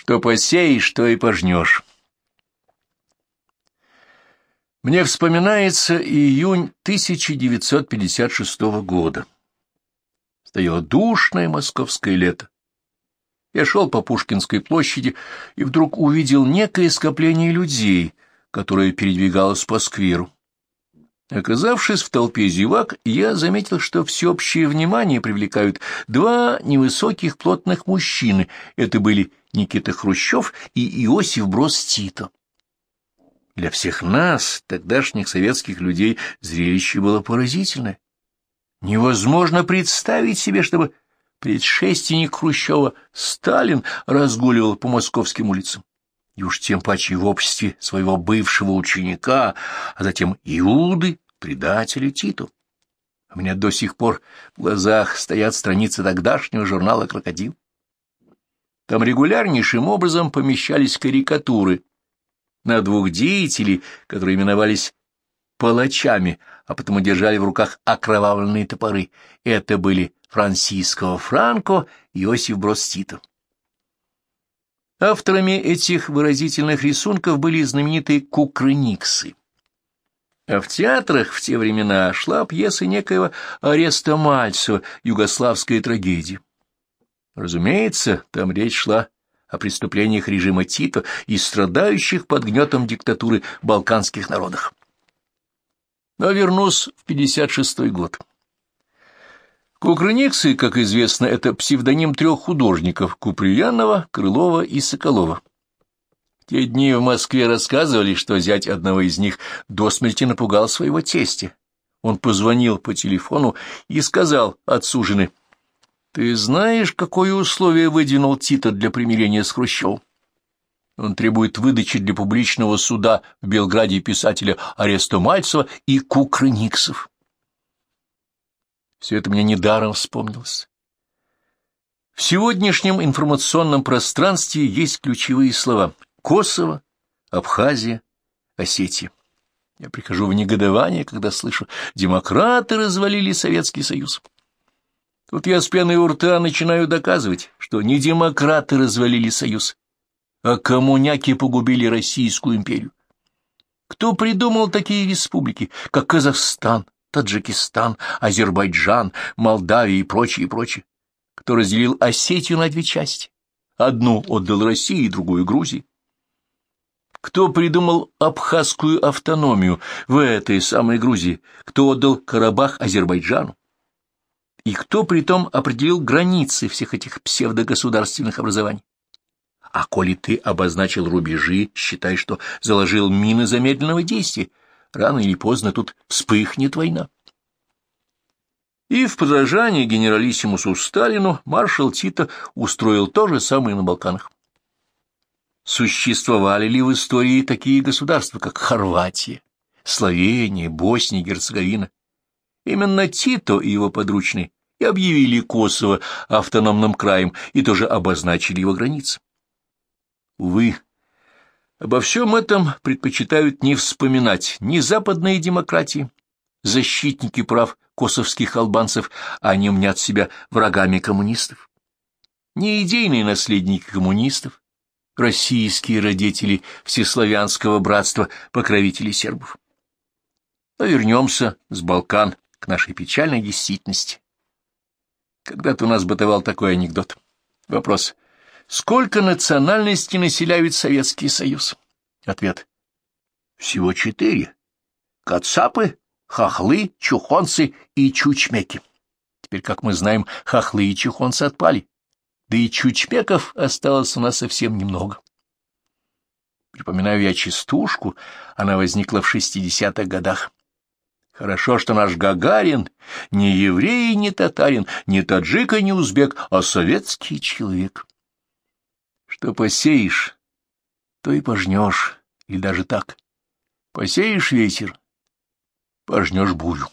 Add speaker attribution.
Speaker 1: Что посеешь, то и пожнешь. Мне вспоминается июнь 1956 года. Стояло душное московское лето. Я шел по Пушкинской площади и вдруг увидел некое скопление людей, которое передвигалось по скверу. Оказавшись в толпе зевак, я заметил, что всеобщее внимание привлекают два невысоких плотных мужчины. Это были Никита Хрущев и Иосиф Брос Тито. Для всех нас, тогдашних советских людей, зрелище было поразительное. Невозможно представить себе, чтобы предшественник Хрущева Сталин разгуливал по московским улицам и уж тем паче в обществе своего бывшего ученика, а затем Иуды, предателя Титу. У меня до сих пор в глазах стоят страницы тогдашнего журнала «Крокодил». Там регулярнейшим образом помещались карикатуры на двух деятелей, которые именовались палачами, а потому держали в руках окровавленные топоры. Это были Франсиско Франко и Иосиф Брос Тито. Авторами этих выразительных рисунков были знаменитые кукрыниксы. А в театрах в те времена шла пьеса некоего Ареста Мальцева «Югославская трагедия». Разумеется, там речь шла о преступлениях режима Тита и страдающих под гнетом диктатуры балканских народах. Но вернусь в 56 год. Кукрыниксы, как известно, это псевдоним трех художников — Куприянова, Крылова и Соколова. те дни в Москве рассказывали, что зять одного из них до смерти напугал своего тестя. Он позвонил по телефону и сказал отцу жены, «Ты знаешь, какое условие выдвинул Тита для примирения с Хрущевым? Он требует выдачи для публичного суда в Белграде писателя Ареста Мальцева и Кукрыниксов». Все это мне недаром вспомнилось. В сегодняшнем информационном пространстве есть ключевые слова «Косово», «Абхазия», «Осетия». Я прихожу в негодование, когда слышу «демократы развалили Советский Союз». Тут я с пеной у рта начинаю доказывать, что не демократы развалили Союз, а коммуняки погубили Российскую империю. Кто придумал такие республики, как Казахстан, Таджикистан, Азербайджан, Молдавия и прочее, и прочее, кто разделил Осетию на две части. Одну отдал России, другую Грузии. Кто придумал абхазскую автономию в этой самой Грузии? Кто отдал Карабах Азербайджану? И кто притом определил границы всех этих псевдогосударственных образований? А коли ты обозначил рубежи, считай, что заложил мины замедленного действия, рано или поздно тут вспыхнет война. И в подражании генералиссимусу Сталину маршал Тито устроил то же самое на Балканах. Существовали ли в истории такие государства, как Хорватия, Словения, Босния и Герцеговина? Именно Тито и его подручные и объявили Косово автономным краем и тоже обозначили его границы. Увы, Обо всем этом предпочитают не вспоминать ни западные демократии, защитники прав косовских албанцев, они мнят себя врагами коммунистов, ни идейные наследники коммунистов, российские родители всеславянского братства, покровители сербов. Но вернемся с Балкан к нашей печальной действительности. Когда-то у нас бытовал такой анекдот. Вопрос — Сколько национальностей населяют Советский Союз? Ответ. Всего четыре. Кацапы, хохлы, чухонцы и чучмеки. Теперь, как мы знаем, хохлы и чухонцы отпали. Да и чучмеков осталось у нас совсем немного. Припоминаю я частушку, она возникла в шестидесятых годах. Хорошо, что наш Гагарин не еврей, не татарин, не таджик и не узбек, а советский человек. Что посеешь, то и пожнешь, или даже так. Посеешь ветер, пожнешь бурю.